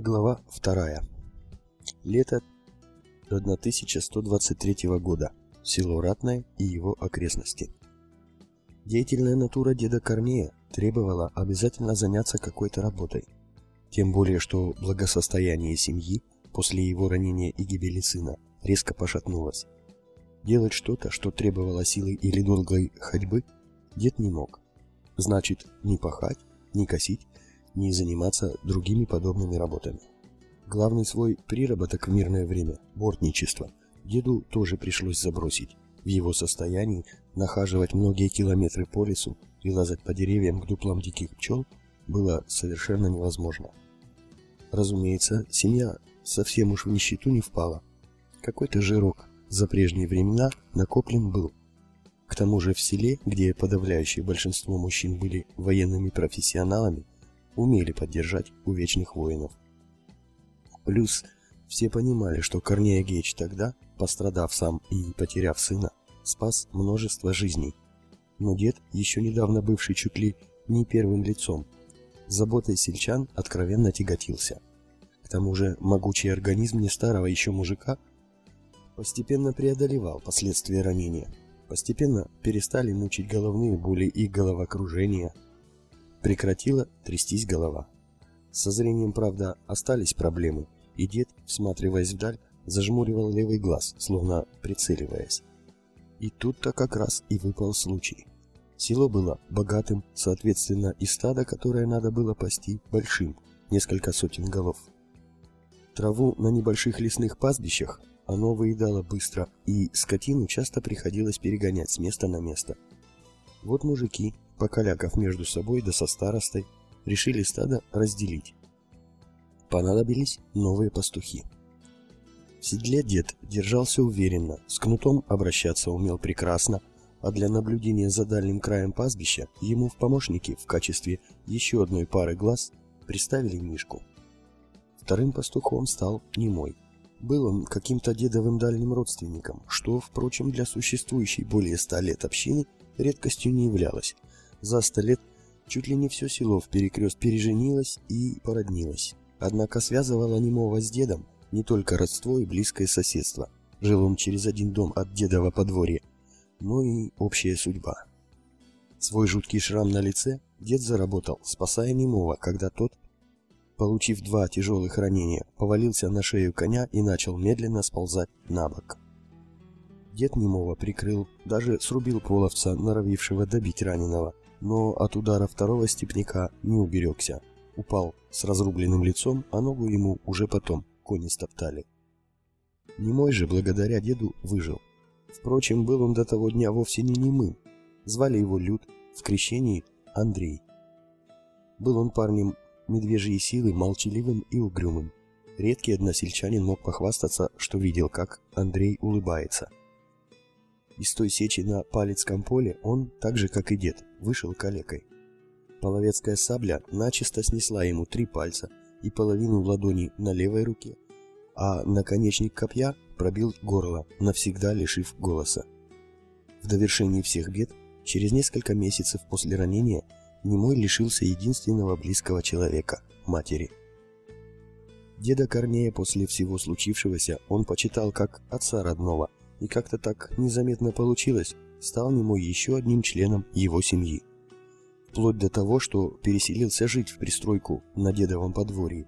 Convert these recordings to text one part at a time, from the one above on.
Глава 2. Лето 1123 года. Село Ратное и его окрестности. Деятельная натура деда Корнея требовала обязательно заняться какой-то работой. Тем более, что благосостояние семьи после его ранения и гибели сына резко пошатнулось. Делать что-то, что требовало силы или долгой ходьбы, дед не мог. Значит, не пахать, не косить, не заниматься другими подобными работами. Главный свой приработок в мирное время – бортничество – деду тоже пришлось забросить. В его состоянии нахаживать многие километры по лесу и лазать по деревьям к дуплам диких пчел было совершенно невозможно. Разумеется, семья совсем уж в нищету не впала. Какой-то жирок за прежние времена накоплен был. К тому же в селе, где подавляющее большинство мужчин были военными профессионалами, умели поддержать увечных воинов. Плюс все понимали, что Корнея Геч тогда, пострадав сам и потеряв сына, спас множество жизней. Но дед, еще недавно бывший чуть ли не первым лицом, заботой сельчан откровенно тяготился. К тому же могучий организм не старого еще мужика постепенно преодолевал последствия ранения. Постепенно перестали мучить головные боли и головокружение – Прекратила трястись голова. Со зрением, правда, остались проблемы, и дед, всматриваясь вдаль, зажмуривал левый глаз, словно прицеливаясь. И тут-то как раз и выпал случай. Село было богатым, соответственно, и стадо, которое надо было пасти, большим, несколько сотен голов. Траву на небольших лесных пастбищах оно выедало быстро, и скотину часто приходилось перегонять с места на место. Вот мужики, покаляков между собой да со старостой, решили стадо разделить. Понадобились новые пастухи. В седле дед держался уверенно, с кнутом обращаться умел прекрасно, а для наблюдения за дальним краем пастбища ему в помощники в качестве еще одной пары глаз приставили Мишку. Вторым пастухом стал Немой. Был он каким-то дедовым дальним родственником, что, впрочем, для существующей более ста лет общины редкостью не являлось, за сто лет чуть ли не все село в перекрест переженилось и породнилось. Однако связывало немого с дедом не только родство и близкое соседство, жил он через один дом от дедова подворья, но и общая судьба. Свой жуткий шрам на лице дед заработал, спасая немого, когда тот, получив два тяжелых ранения, повалился на шею коня и начал медленно сползать на бок. Дед немого прикрыл, даже срубил половца, норовившего добить раненого, но от удара второго степняка не уберегся. Упал с разрубленным лицом, а ногу ему уже потом кони стоптали. Немой же, благодаря деду, выжил. Впрочем, был он до того дня вовсе не немым. Звали его Люд, в крещении Андрей. Был он парнем медвежьей силы, молчаливым и угрюмым. Редкий односельчанин мог похвастаться, что видел, как Андрей улыбается. Из той сечи на Палецком поле он, так же как и дед, вышел калекой. Половецкая сабля начисто снесла ему три пальца и половину ладони на левой руке, а наконечник копья пробил горло, навсегда лишив голоса. В довершении всех бед, через несколько месяцев после ранения, Немой лишился единственного близкого человека – матери. Деда Корнея после всего случившегося он почитал как отца родного, и как-то так незаметно получилось, стал немой еще одним членом его семьи. Вплоть до того, что переселился жить в пристройку на дедовом подворье,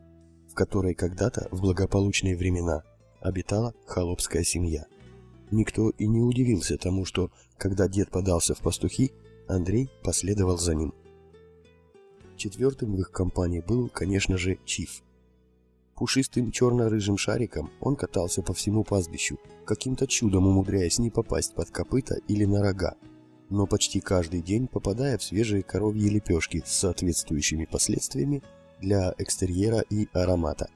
в которой когда-то, в благополучные времена, обитала холопская семья. Никто и не удивился тому, что, когда дед подался в пастухи, Андрей последовал за ним. Четвертым в их компании был, конечно же, Чиф – Пушистым черно-рыжим шариком он катался по всему пастбищу, каким-то чудом умудряясь не попасть под копыта или на рога, но почти каждый день попадая в свежие коровьи лепешки с соответствующими последствиями для экстерьера и аромата.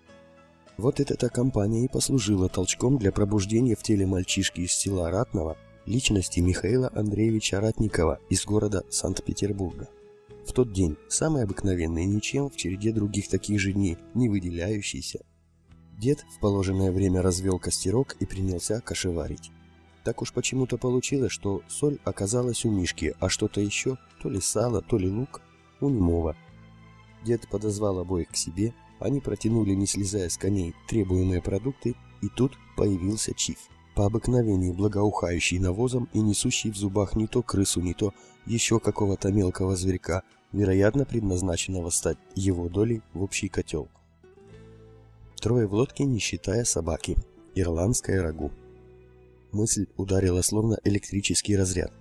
Вот эта компания и послужила толчком для пробуждения в теле мальчишки из села Ратного личности Михаила Андреевича Ратникова из города Санкт-Петербурга. В тот день, самый обыкновенный, ничем в череде других таких же дней, не выделяющийся. Дед в положенное время развел костерок и принялся кашеварить. Так уж почему-то получилось, что соль оказалась у Мишки, а что-то еще, то ли сало, то ли лук, у немого. Дед подозвал обоих к себе, Они протянули, не слезая с коней, требуемые продукты, и тут появился Чиф, по обыкновению благоухающий навозом и несущий в зубах не то крысу, не то еще какого-то мелкого зверька, вероятно, предназначенного стать его долей в общий котел. Трое в лодке, не считая собаки. Ирландское рагу. Мысль ударила словно электрический разряд.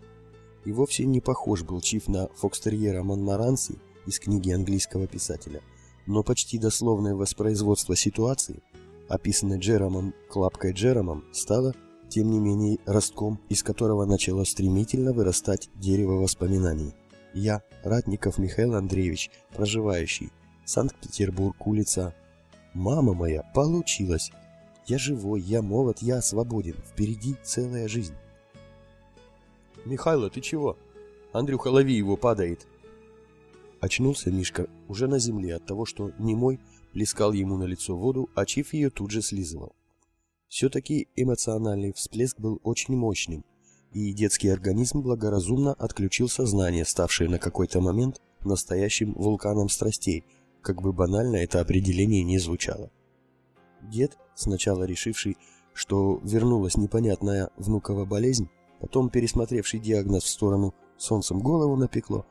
И вовсе не похож был Чиф на фокстерьера Монмаранси из книги английского писателя, но почти дословное воспроизводство ситуации, описанной Джеромом Клапкой Джеромом, стало, тем не менее, ростком, из которого начало стремительно вырастать дерево воспоминаний. Я, Ратников Михаил Андреевич, проживающий, Санкт-Петербург, улица Мама моя, получилось. Я живой, я молод, я свободен. Впереди целая жизнь. Михайло, ты чего? Андрюха, лови его, падает. Очнулся Мишка уже на земле от того, что немой плескал ему на лицо воду, а Чиф ее тут же слизывал. Все-таки эмоциональный всплеск был очень мощным, и детский организм благоразумно отключил сознание, ставшее на какой-то момент настоящим вулканом страстей – как бы банально это определение не звучало. Дед, сначала решивший, что вернулась непонятная внукова болезнь, потом пересмотревший диагноз в сторону «солнцем голову напекло»,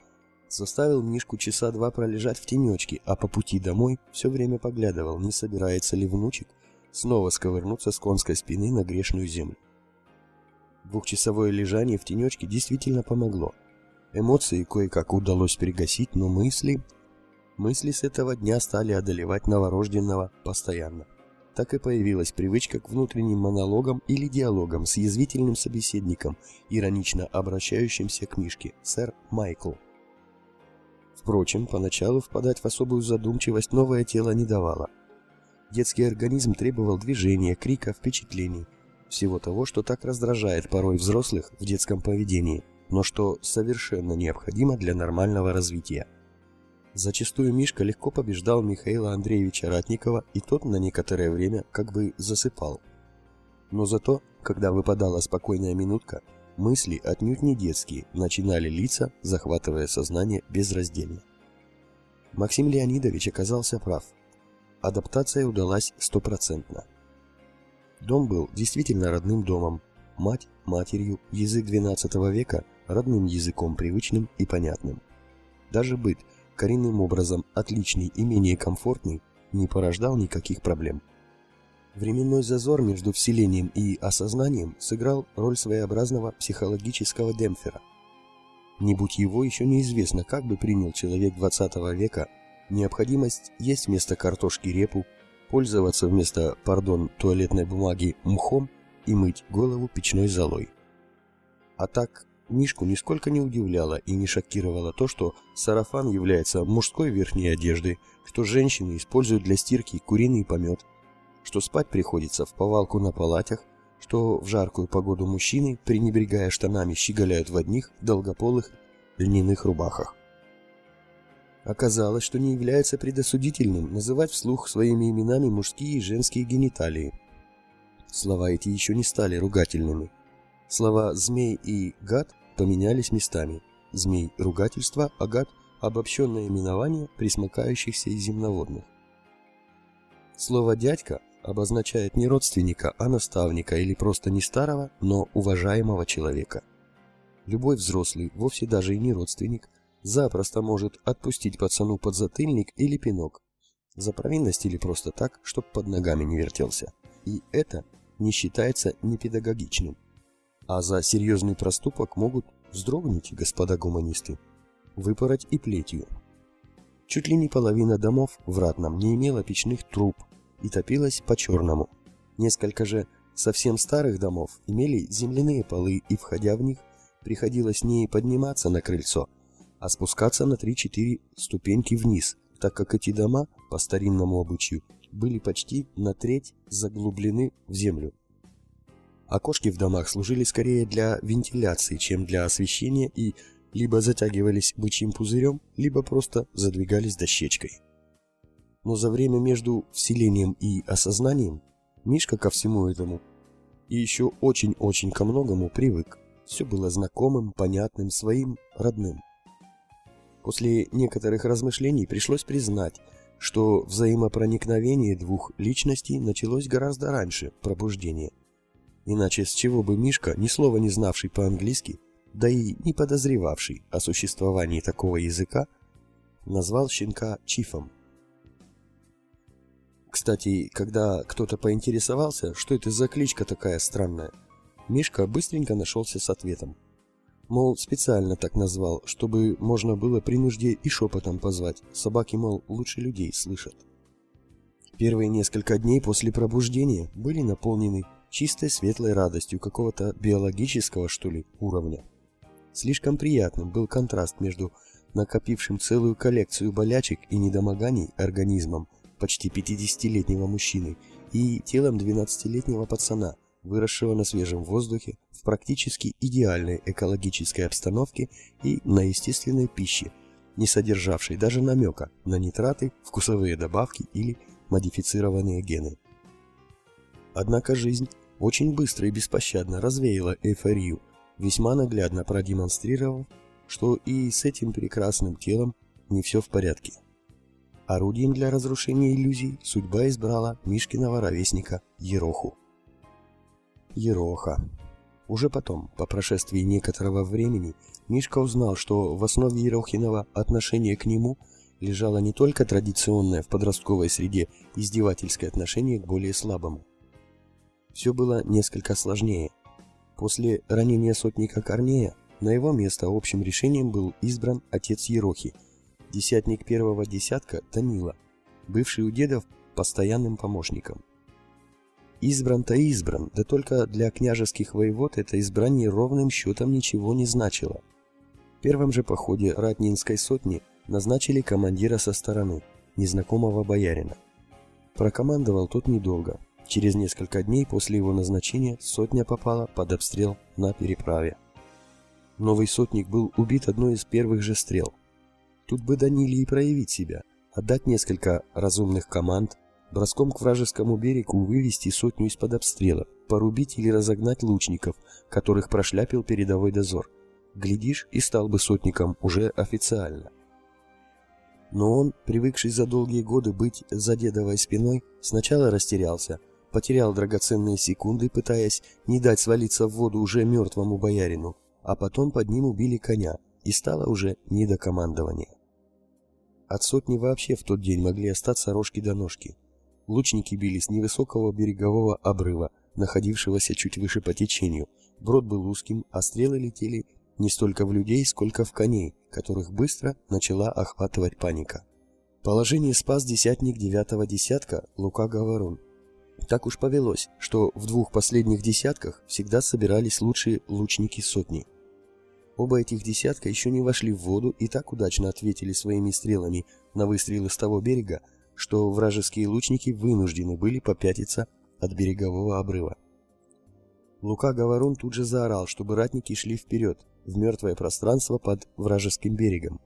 заставил Мишку часа два пролежать в тенечке, а по пути домой все время поглядывал, не собирается ли внучек снова сковырнуться с конской спины на грешную землю. Двухчасовое лежание в тенечке действительно помогло. Эмоции кое-как удалось перегасить, но мысли Мысли с этого дня стали одолевать новорожденного постоянно. Так и появилась привычка к внутренним монологам или диалогам с язвительным собеседником, иронично обращающимся к Мишке, сэр Майкл. Впрочем, поначалу впадать в особую задумчивость новое тело не давало. Детский организм требовал движения, крика, впечатлений, всего того, что так раздражает порой взрослых в детском поведении, но что совершенно необходимо для нормального развития. Зачастую Мишка легко побеждал Михаила Андреевича Ратникова, и тот на некоторое время как бы засыпал. Но зато, когда выпадала спокойная минутка, мысли отнюдь не детские начинали литься, захватывая сознание безраздельно. Максим Леонидович оказался прав. Адаптация удалась стопроцентно. Дом был действительно родным домом, мать – матерью, язык XII века – родным языком, привычным и понятным. Даже быт – коренным образом отличный и менее комфортный, не порождал никаких проблем. Временной зазор между вселением и осознанием сыграл роль своеобразного психологического демпфера. Не будь его, еще неизвестно, как бы принял человек 20 века необходимость есть вместо картошки репу, пользоваться вместо, пардон, туалетной бумаги мхом и мыть голову печной золой. А так Мишку нисколько не удивляло и не шокировало то, что сарафан является мужской верхней одеждой, что женщины используют для стирки куриный помет, что спать приходится в повалку на палатях, что в жаркую погоду мужчины, пренебрегая штанами, щеголяют в одних долгополых льняных рубахах. Оказалось, что не является предосудительным называть вслух своими именами мужские и женские гениталии. Слова эти еще не стали ругательными. Слова «змей» и «гад» поменялись местами. Змей – ругательство, а гад – обобщенное именование присмыкающихся и земноводных. Слово «дядька» обозначает не родственника, а наставника или просто не старого, но уважаемого человека. Любой взрослый, вовсе даже и не родственник, запросто может отпустить пацану подзатыльник или пинок. За провинность или просто так, чтоб под ногами не вертелся. И это не считается непедагогичным. А за серьезный проступок могут, вздрогнуть, господа гуманисты, выпороть и плетью. Чуть ли не половина домов в Ратном не имела печных труб и топилась по-черному. Несколько же совсем старых домов имели земляные полы, и, входя в них, приходилось не подниматься на крыльцо, а спускаться на 3-4 ступеньки вниз, так как эти дома, по старинному обычаю, были почти на треть заглублены в землю. Окошки в домах служили скорее для вентиляции, чем для освещения и либо затягивались бычьим пузырем, либо просто задвигались дощечкой. Но за время между вселением и осознанием Мишка ко всему этому и еще очень-очень ко многому привык. Все было знакомым, понятным, своим, родным. После некоторых размышлений пришлось признать, что взаимопроникновение двух личностей началось гораздо раньше пробуждения. Иначе с чего бы Мишка, ни слова не знавший по-английски, да и не подозревавший о существовании такого языка, назвал щенка Чифом. Кстати, когда кто-то поинтересовался, что это за кличка такая странная, Мишка быстренько нашелся с ответом. Мол, специально так назвал, чтобы можно было при нужде и шепотом позвать. Собаки, мол, лучше людей слышат. Первые несколько дней после пробуждения были наполнены чистой светлой радостью какого-то биологического, что ли, уровня. Слишком приятным был контраст между накопившим целую коллекцию болячек и недомоганий организмом почти 50-летнего мужчины и телом 12-летнего пацана, выросшего на свежем воздухе, в практически идеальной экологической обстановке и на естественной пище, не содержавшей даже намека на нитраты, вкусовые добавки или модифицированные гены. Однако жизнь очень быстро и беспощадно развеяла эйфорию, весьма наглядно продемонстрировав, что и с этим прекрасным телом не все в порядке. Орудием для разрушения иллюзий судьба избрала Мишкиного ровесника Ероху. Ероха. Уже потом, по прошествии некоторого времени, Мишка узнал, что в основе Ерохиного отношения к нему лежало не только традиционное в подростковой среде издевательское отношение к более слабому. Все было несколько сложнее. После ранения сотника Корнея на его место общим решением был избран отец Ерохи, десятник первого десятка Данила, бывший у дедов постоянным помощником. Избран-то избран, да только для княжеских воевод это избрание ровным счетом ничего не значило. В первом же походе Ратнинской сотни назначили командира со стороны, незнакомого боярина. Прокомандовал тот недолго. Через несколько дней после его назначения сотня попала под обстрел на переправе. Новый сотник был убит одной из первых же стрел. Тут бы Даниле и проявить себя, отдать несколько разумных команд, броском к вражескому берегу вывести сотню из-под обстрела, порубить или разогнать лучников, которых прошляпил передовой дозор. Глядишь, и стал бы сотником уже официально. Но он, привыкший за долгие годы быть за дедовой спиной, сначала растерялся, потерял драгоценные секунды, пытаясь не дать свалиться в воду уже мертвому боярину, а потом под ним убили коня, и стало уже не до командования. От сотни вообще в тот день могли остаться рожки до ножки. Лучники били с невысокого берегового обрыва, находившегося чуть выше по течению. Брод был узким, а стрелы летели не столько в людей, сколько в коней, которых быстро начала охватывать паника. Положение спас десятник девятого десятка Лука Говорун. Так уж повелось, что в двух последних десятках всегда собирались лучшие лучники сотни. Оба этих десятка еще не вошли в воду и так удачно ответили своими стрелами на выстрелы с того берега, что вражеские лучники вынуждены были попятиться от берегового обрыва. Лука Говорун тут же заорал, чтобы ратники шли вперед, в мертвое пространство под вражеским берегом.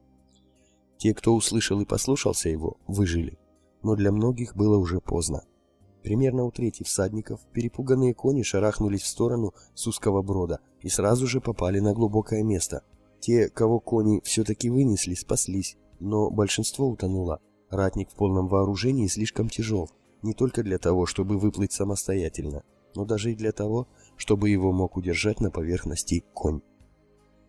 Те, кто услышал и послушался его, выжили, но для многих было уже поздно. Примерно у трети всадников перепуганные кони шарахнулись в сторону с узкого брода и сразу же попали на глубокое место. Те, кого кони все-таки вынесли, спаслись, но большинство утонуло, Ратник в полном вооружении слишком тяжел, не только для того, чтобы выплыть самостоятельно, но даже и для того, чтобы его мог удержать на поверхности конь.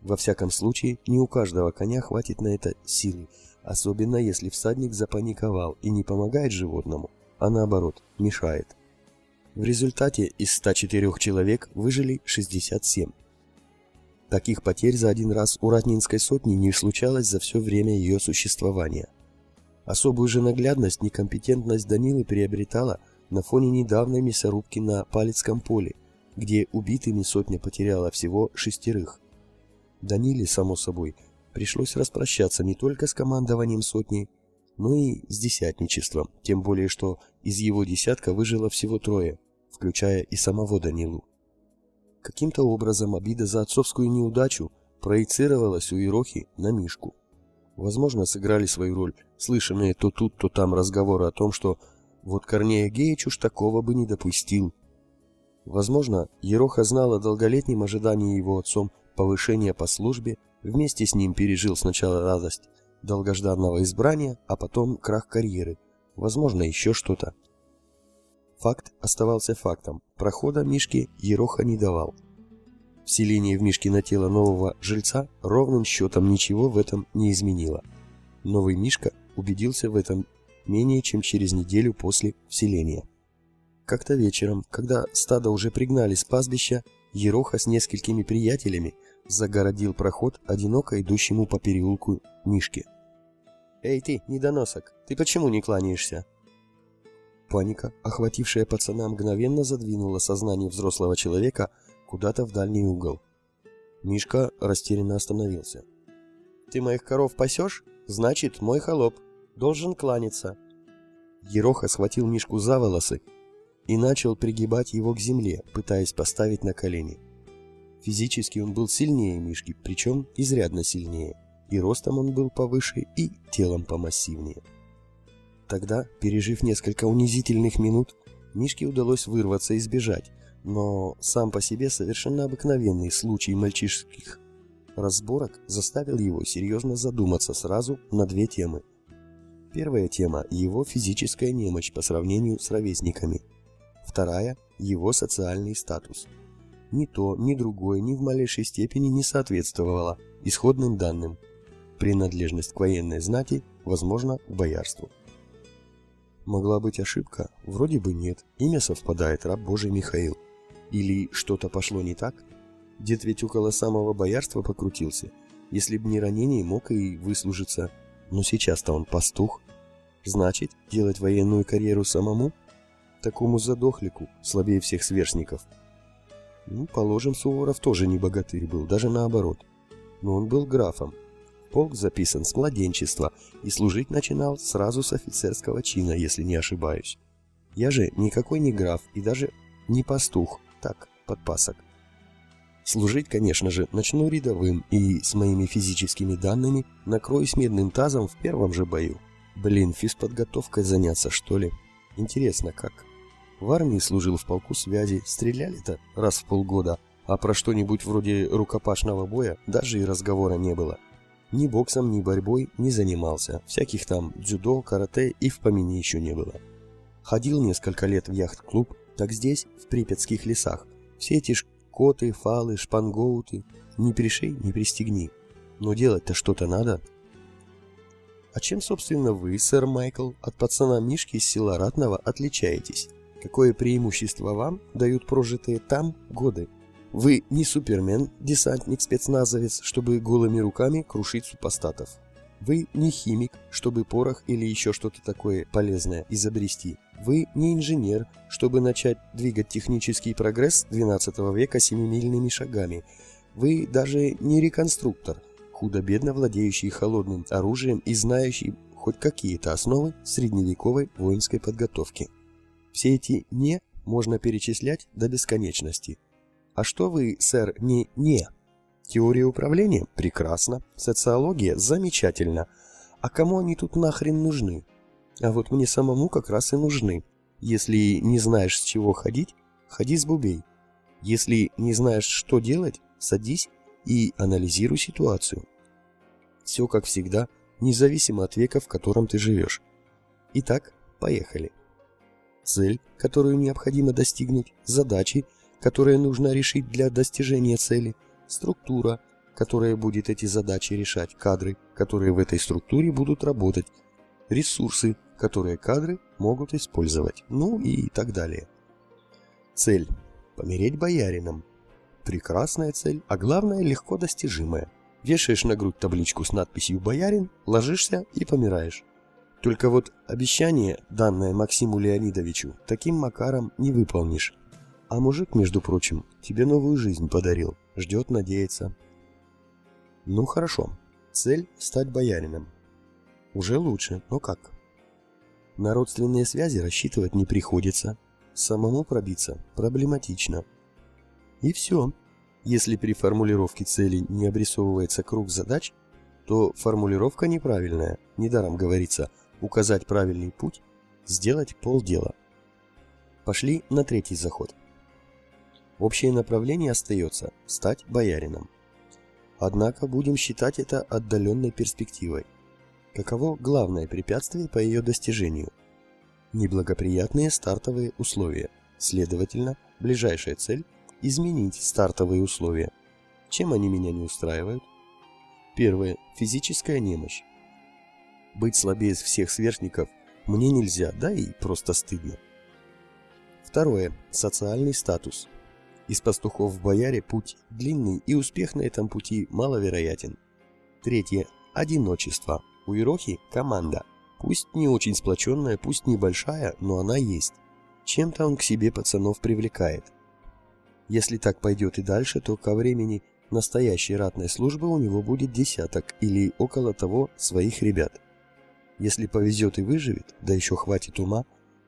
Во всяком случае, не у каждого коня хватит на это силы, особенно если всадник запаниковал и не помогает животному, а наоборот, мешает. В результате из 104 человек выжили 67. Таких потерь за один раз у Ратнинской сотни не случалось за все время ее существования. Особую же наглядность некомпетентность Данилы приобретала на фоне недавней мясорубки на Палецком поле, где убитыми сотня потеряла всего шестерых. Даниле, само собой, пришлось распрощаться не только с командованием сотни, но и с десятничеством, тем более что из его десятка выжило всего трое, включая и самого Данилу. Каким-то образом обида за отцовскую неудачу проецировалась у Ирохи на Мишку. Возможно, сыграли свою роль слышанные то тут, то там разговоры о том, что вот Корнея Геич уж такого бы не допустил. Возможно, Ероха знал о долголетнем ожидании его отцом повышения по службе, вместе с ним пережил сначала радость долгожданного избрания, а потом крах карьеры, возможно, еще что-то. Факт оставался фактом. Прохода Мишке Ероха не давал. Вселение в Мишкино тело нового жильца ровным счетом ничего в этом не изменило. Новый Мишка убедился в этом менее чем через неделю после вселения. Как-то вечером, когда стадо уже пригнали с пастбища, Ероха с несколькими приятелями загородил проход одиноко идущему по переулку Мишке. «Эй ты, недоносок, ты почему не кланяешься?» Паника, охватившая пацана, мгновенно задвинула сознание взрослого человека куда-то в дальний угол. Мишка растерянно остановился. «Ты моих коров пасешь? Значит, мой холоп. Должен кланяться». Ероха схватил Мишку за волосы и начал пригибать его к земле, пытаясь поставить на колени. Физически он был сильнее Мишки, причем изрядно сильнее. И ростом он был повыше, и телом помассивнее. Тогда, пережив несколько унизительных минут, Мишке удалось вырваться и сбежать, но сам по себе совершенно обыкновенный случай мальчишеских разборок заставил его серьезно задуматься сразу на две темы. Первая тема – его физическая немощь по сравнению с ровесниками. Вторая – его социальный статус. Ни то, ни другое ни в малейшей степени не соответствовало исходным данным. Принадлежность к военной знати, возможно, к боярству. Могла быть ошибка? Вроде бы нет. Имя совпадает, раб Божий Михаил. Или что-то пошло не так? Дед ведь около самого боярства покрутился. Если б не ранение, мог и выслужиться. Но сейчас-то он пастух. Значит, делать военную карьеру самому? Такому задохлику, слабее всех сверстников. Ну, положим, Суворов тоже не богатырь был, даже наоборот. Но он был графом, Полк записан с младенчества и служить начинал сразу с офицерского чина, если не ошибаюсь. Я же никакой не граф и даже не пастух, так, подпасок. Служить, конечно же, начну рядовым и с моими физическими данными накроюсь медным тазом в первом же бою. Блин, физподготовкой заняться, что ли? Интересно, как? В армии служил в полку связи, стреляли-то раз в полгода, а про что-нибудь вроде рукопашного боя даже и разговора не было. Ни боксом, ни борьбой не занимался. Всяких там дзюдо, карате и в помине еще не было. Ходил несколько лет в яхт-клуб, так здесь, в припятских лесах. Все эти шкоты, фалы, шпангоуты. Ни пришей, ни пристегни. Но делать-то что-то надо. А чем, собственно, вы, сэр Майкл, от пацана Мишки из села Ратного отличаетесь? Какое преимущество вам дают прожитые там годы? Вы не супермен, десантник-спецназовец, чтобы голыми руками крушить супостатов. Вы не химик, чтобы порох или еще что-то такое полезное изобрести. Вы не инженер, чтобы начать двигать технический прогресс 12 века семимильными шагами. Вы даже не реконструктор, худо-бедно владеющий холодным оружием и знающий хоть какие-то основы средневековой воинской подготовки. Все эти «не» можно перечислять до бесконечности – а что вы, сэр, не «не»? Теория управления? Прекрасно. Социология? Замечательно. А кому они тут нахрен нужны? А вот мне самому как раз и нужны. Если не знаешь, с чего ходить, ходи с бубей. Если не знаешь, что делать, садись и анализируй ситуацию. Все как всегда, независимо от века, в котором ты живешь. Итак, поехали. Цель, которую необходимо достигнуть, задачи – которые нужно решить для достижения цели, структура, которая будет эти задачи решать, кадры, которые в этой структуре будут работать, ресурсы, которые кадры могут использовать, ну и так далее. Цель – помереть боярином. Прекрасная цель, а главное – легко достижимая. Вешаешь на грудь табличку с надписью «Боярин», ложишься и помираешь. Только вот обещание, данное Максиму Леонидовичу, таким макаром не выполнишь. А мужик, между прочим, тебе новую жизнь подарил. Ждет, надеется. Ну хорошо. Цель – стать боярином. Уже лучше, но как? На родственные связи рассчитывать не приходится. Самому пробиться проблематично. И все. Если при формулировке цели не обрисовывается круг задач, то формулировка неправильная. Недаром говорится указать правильный путь, сделать полдела. Пошли на третий заход. Общее направление остается – стать боярином. Однако будем считать это отдаленной перспективой. Каково главное препятствие по ее достижению? Неблагоприятные стартовые условия. Следовательно, ближайшая цель – изменить стартовые условия. Чем они меня не устраивают? Первое. Физическая немощь. Быть слабее всех сверстников мне нельзя, да и просто стыдно. Второе. Социальный статус. Из пастухов в бояре путь длинный, и успех на этом пути маловероятен. Третье. Одиночество. У Ирохи команда. Пусть не очень сплоченная, пусть небольшая, но она есть. Чем-то он к себе пацанов привлекает. Если так пойдет и дальше, то ко времени настоящей ратной службы у него будет десяток или около того своих ребят. Если повезет и выживет, да еще хватит ума,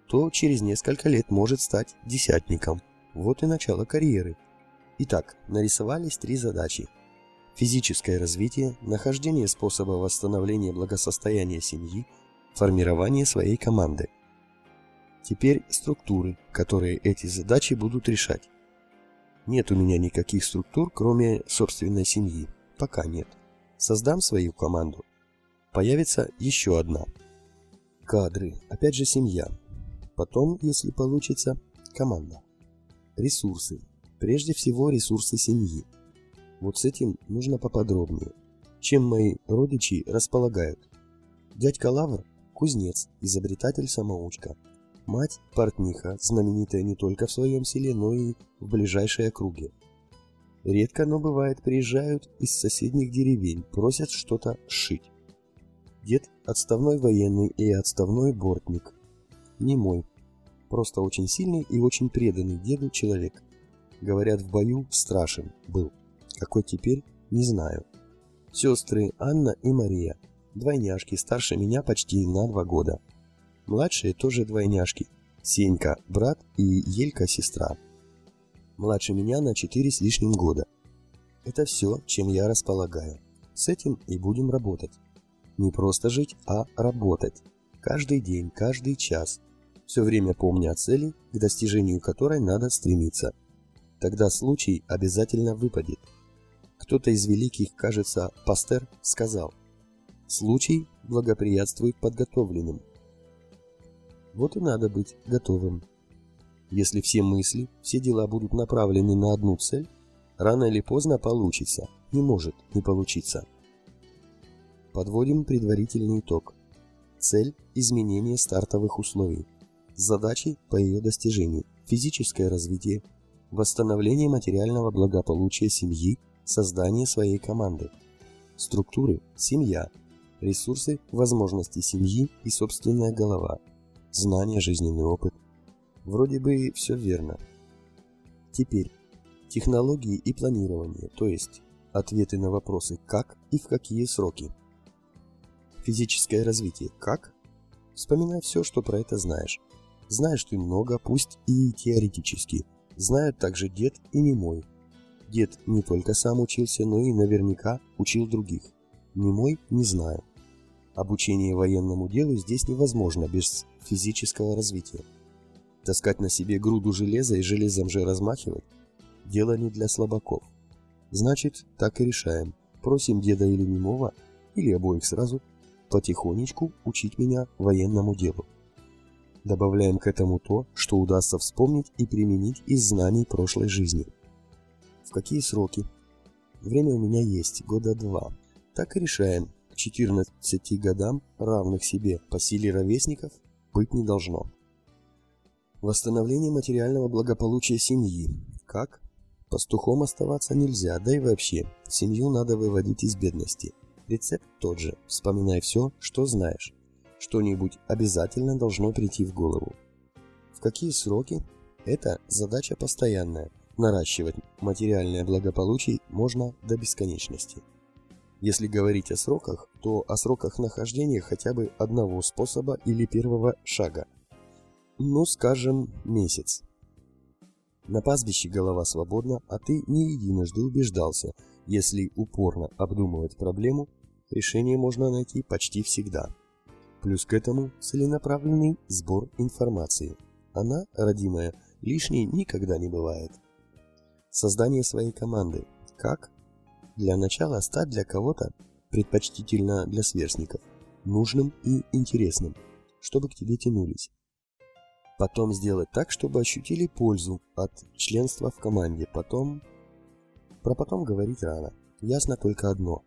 то через несколько лет может стать десятником. Вот и начало карьеры. Итак, нарисовались три задачи. Физическое развитие, нахождение способа восстановления благосостояния семьи, формирование своей команды. Теперь структуры, которые эти задачи будут решать. Нет у меня никаких структур, кроме собственной семьи. Пока нет. Создам свою команду. Появится еще одна. Кадры, опять же семья. Потом, если получится, команда. Ресурсы. Прежде всего ресурсы семьи. Вот с этим нужно поподробнее. Чем мои родичи располагают? Дядька Лавр – кузнец, изобретатель-самоучка. Мать – портниха, знаменитая не только в своем селе, но и в ближайшей округе. Редко, но бывает, приезжают из соседних деревень, просят что-то сшить. Дед – отставной военный и отставной бортник. Не мой, Просто очень сильный и очень преданный деду человек. Говорят, в бою страшен был. Какой теперь, не знаю. Сестры Анна и Мария. Двойняшки, старше меня почти на два года. Младшие тоже двойняшки. Сенька – брат и Елька – сестра. Младше меня на четыре с лишним года. Это все, чем я располагаю. С этим и будем работать. Не просто жить, а работать. Каждый день, каждый час, все время помня о цели, к достижению которой надо стремиться. Тогда случай обязательно выпадет. Кто-то из великих, кажется, Пастер, сказал, «Случай благоприятствует подготовленным». Вот и надо быть готовым. Если все мысли, все дела будут направлены на одну цель, рано или поздно получится, не может не получиться. Подводим предварительный итог. Цель – изменение стартовых условий задачей по ее достижению, физическое развитие, восстановление материального благополучия семьи, создание своей команды. Структуры – семья, ресурсы, возможности семьи и собственная голова, знания, жизненный опыт. Вроде бы все верно. Теперь технологии и планирование, то есть ответы на вопросы «как» и в какие сроки. Физическое развитие – как? Вспоминай все, что про это знаешь. Знаешь ты много, пусть и теоретически. Знает также дед и не мой. Дед не только сам учился, но и наверняка учил других. Не мой не знаю. Обучение военному делу здесь невозможно без физического развития. Таскать на себе груду железа и железом же размахивать – дело не для слабаков. Значит, так и решаем. Просим деда или немого, или обоих сразу, потихонечку учить меня военному делу. Добавляем к этому то, что удастся вспомнить и применить из знаний прошлой жизни. В какие сроки? Время у меня есть, года два. Так и решаем. К 14 годам, равных себе по силе ровесников, быть не должно. Восстановление материального благополучия семьи. Как? Пастухом оставаться нельзя, да и вообще, семью надо выводить из бедности. Рецепт тот же, вспоминай все, что знаешь что-нибудь обязательно должно прийти в голову. В какие сроки? Это задача постоянная. Наращивать материальное благополучие можно до бесконечности. Если говорить о сроках, то о сроках нахождения хотя бы одного способа или первого шага. Ну, скажем, месяц. На пастбище голова свободна, а ты не единожды убеждался, если упорно обдумывать проблему, решение можно найти почти всегда. Плюс к этому целенаправленный сбор информации. Она, родимая, лишней никогда не бывает. Создание своей команды. Как? Для начала стать для кого-то, предпочтительно для сверстников, нужным и интересным, чтобы к тебе тянулись. Потом сделать так, чтобы ощутили пользу от членства в команде. Потом... Про потом говорить рано. Ясно только одно.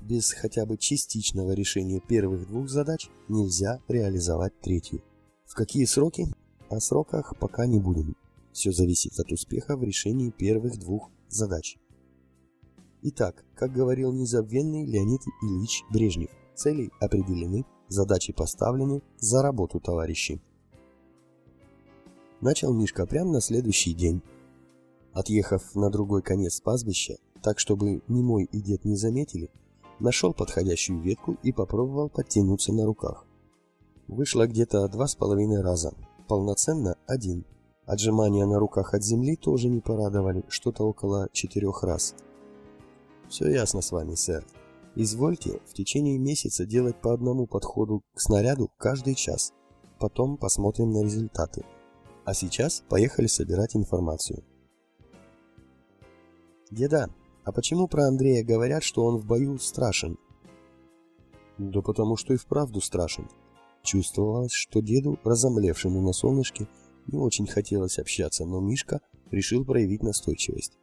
Без хотя бы частичного решения первых двух задач нельзя реализовать третью. В какие сроки? О сроках пока не будем. Все зависит от успеха в решении первых двух задач. Итак, как говорил незабвенный Леонид Ильич Брежнев, цели определены, задачи поставлены, за работу, товарищи. Начал Мишка прямо на следующий день. Отъехав на другой конец пастбища, так чтобы ни мой и дед не заметили, нашел подходящую ветку и попробовал подтянуться на руках. Вышло где-то два с половиной раза, полноценно один. Отжимания на руках от земли тоже не порадовали, что-то около четырех раз. Все ясно с вами, сэр. Извольте в течение месяца делать по одному подходу к снаряду каждый час. Потом посмотрим на результаты. А сейчас поехали собирать информацию. Деда, а почему про Андрея говорят, что он в бою страшен? Да потому что и вправду страшен. Чувствовалось, что деду, разомлевшему на солнышке, не очень хотелось общаться, но Мишка решил проявить настойчивость.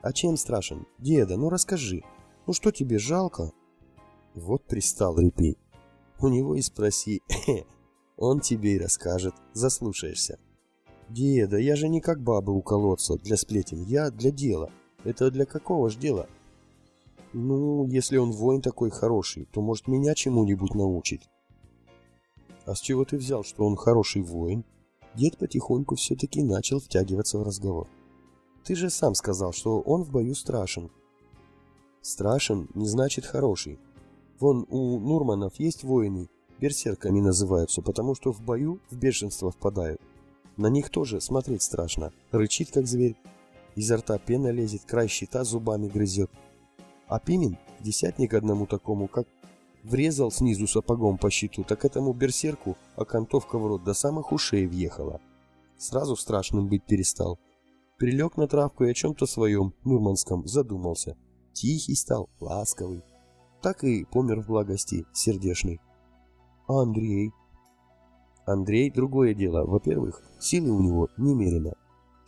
«А чем страшен? Деда, ну расскажи. Ну что тебе жалко?» Вот пристал репей. У него и спроси. Он тебе и расскажет. Заслушаешься. «Деда, я же не как бабы у колодца для сплетен. Я для дела. Это для какого ж дела?» «Ну, если он воин такой хороший, то, может, меня чему-нибудь научить?» «А с чего ты взял, что он хороший воин?» Дед потихоньку все-таки начал втягиваться в разговор. «Ты же сам сказал, что он в бою страшен». «Страшен не значит хороший. Вон у Нурманов есть воины, берсерками называются, потому что в бою в бешенство впадают. На них тоже смотреть страшно. Рычит, как зверь. Изо рта пена лезет, край щита зубами грызет. А Пимен, десятник одному такому, как врезал снизу сапогом по щиту, так этому берсерку окантовка в рот до самых ушей въехала. Сразу страшным быть перестал. Прилег на травку и о чем-то своем, мурманском, задумался. Тихий стал, ласковый. Так и помер в благости, сердешный. А Андрей? Андрей – другое дело. Во-первых, силы у него немерено.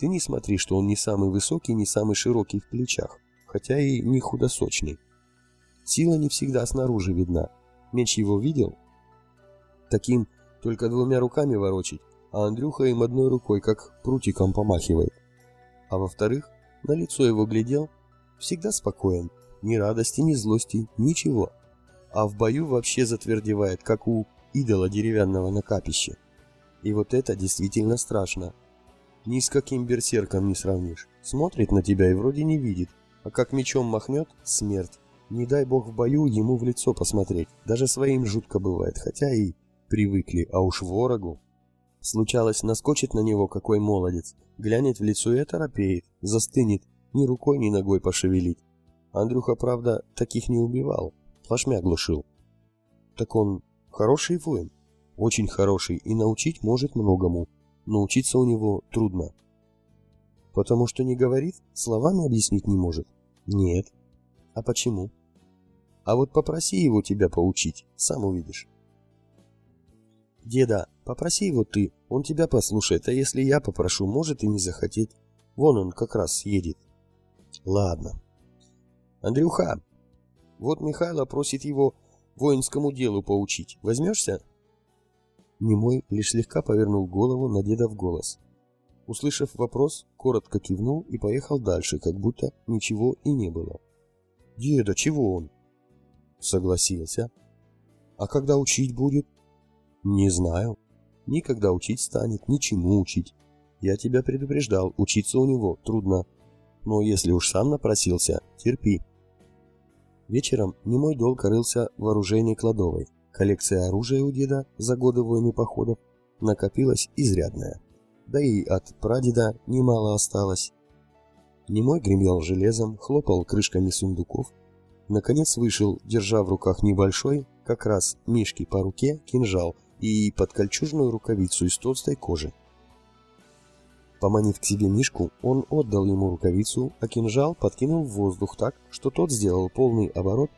Ты не смотри, что он не самый высокий, не самый широкий в плечах, хотя и не худосочный. Сила не всегда снаружи видна. Меч его видел? Таким только двумя руками ворочить, а Андрюха им одной рукой, как прутиком помахивает. А во-вторых, на лицо его глядел, всегда спокоен, ни радости, ни злости, ничего. А в бою вообще затвердевает, как у идола деревянного на капище. И вот это действительно страшно. Ни с каким берсерком не сравнишь. Смотрит на тебя и вроде не видит, а как мечом махнет – смерть. Не дай бог в бою ему в лицо посмотреть. Даже своим жутко бывает, хотя и привыкли, а уж ворогу. Случалось, наскочит на него какой молодец, глянет в лицо и оторопеет, застынет, ни рукой, ни ногой пошевелить. Андрюха, правда, таких не убивал, плашмя глушил. Так он Хороший воин, очень хороший и научить может многому, но учиться у него трудно. Потому что не говорит, словами объяснить не может? Нет. А почему? А вот попроси его тебя поучить, сам увидишь. Деда, попроси его ты, он тебя послушает, а если я попрошу, может и не захотеть. Вон он как раз едет. Ладно. Андрюха, вот Михайло просит его воинскому делу поучить. Возьмешься?» Немой лишь слегка повернул голову на деда в голос. Услышав вопрос, коротко кивнул и поехал дальше, как будто ничего и не было. «Деда, чего он?» Согласился. «А когда учить будет?» «Не знаю. Никогда учить станет, ничему учить. Я тебя предупреждал, учиться у него трудно. Но если уж сам напросился, терпи. Вечером немой долг рылся в оружейной кладовой. Коллекция оружия у деда за годы войны походов накопилась изрядная. Да и от прадеда немало осталось. Немой гремел железом, хлопал крышками сундуков. Наконец вышел, держа в руках небольшой, как раз мишки по руке, кинжал и подкольчужную рукавицу из толстой кожи. Поманив к себе Мишку, он отдал ему рукавицу, а кинжал подкинул в воздух так, что тот сделал полный оборот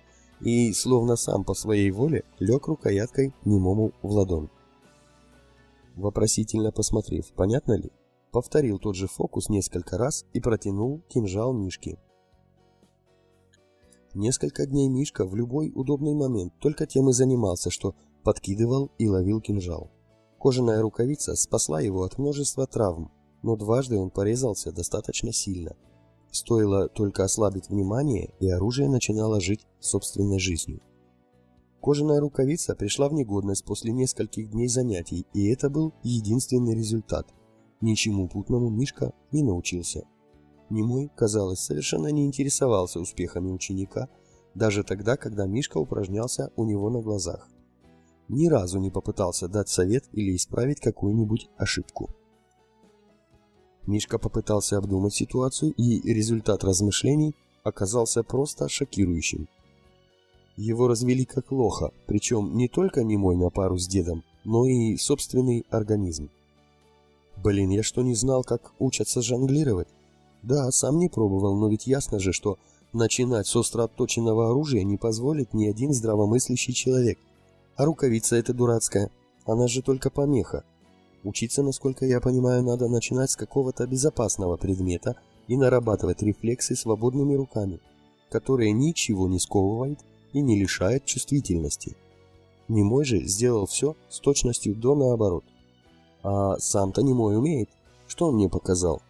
и, словно сам по своей воле, лег рукояткой немому в ладонь. вопросительно посмотрев, понятно ли, повторил тот же фокус несколько раз и протянул кинжал Мишке. Несколько дней Мишка в любой удобный момент только тем и занимался, что подкидывал и ловил кинжал. Кожаная рукавица спасла его от множества травм, но дважды он порезался достаточно сильно. Стоило только ослабить внимание, и оружие начинало жить собственной жизнью. Кожаная рукавица пришла в негодность после нескольких дней занятий, и это был единственный результат. Ничему путному Мишка не научился. Немой, казалось, совершенно не интересовался успехами ученика, даже тогда, когда Мишка упражнялся у него на глазах. Ни разу не попытался дать совет или исправить какую-нибудь ошибку. Мишка попытался обдумать ситуацию, и результат размышлений оказался просто шокирующим. Его развели как лоха, причем не только немой на пару с дедом, но и собственный организм. Блин, я что, не знал, как учатся жонглировать? Да, сам не пробовал, но ведь ясно же, что начинать с остро отточенного оружия не позволит ни один здравомыслящий человек. А рукавица эта дурацкая, она же только помеха. Учиться, насколько я понимаю, надо начинать с какого-то безопасного предмета и нарабатывать рефлексы свободными руками, которые ничего не сковывают и не лишают чувствительности. Немой же сделал все с точностью до наоборот. А сам-то Немой умеет. Что он мне показал?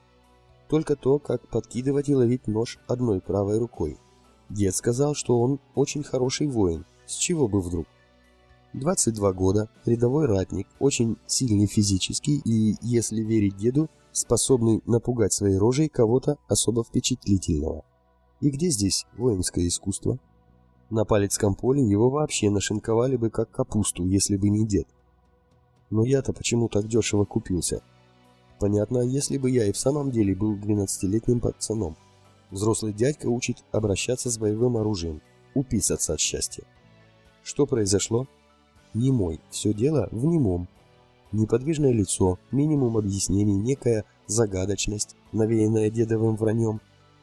Только то, как подкидывать и ловить нож одной правой рукой. Дед сказал, что он очень хороший воин. С чего бы вдруг? 22 года, рядовой ратник, очень сильный физически и, если верить деду, способный напугать своей рожей кого-то особо впечатлительного. И где здесь воинское искусство? На Палецком поле его вообще нашинковали бы как капусту, если бы не дед. Но я-то почему так дешево купился? Понятно, если бы я и в самом деле был 12-летним пацаном. Взрослый дядька учит обращаться с боевым оружием, уписаться от счастья. Что произошло? Немой. Все дело в немом. Неподвижное лицо, минимум объяснений, некая загадочность, навеянная дедовым враньем.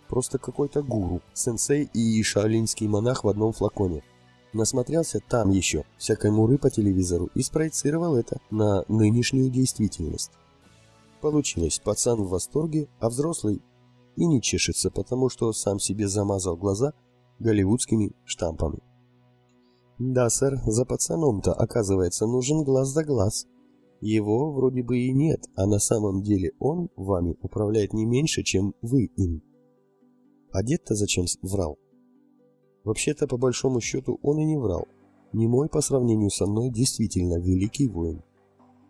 Просто какой-то гуру, сенсей и шаолинский монах в одном флаконе. Насмотрелся там еще всякой муры по телевизору и спроецировал это на нынешнюю действительность. Получилось, пацан в восторге, а взрослый и не чешется, потому что сам себе замазал глаза голливудскими штампами. Да, сэр, за пацаном-то, оказывается, нужен глаз за глаз. Его вроде бы и нет, а на самом деле он вами управляет не меньше, чем вы им. А дед-то зачем врал? Вообще-то, по большому счету, он и не врал. Не мой по сравнению со мной действительно великий воин.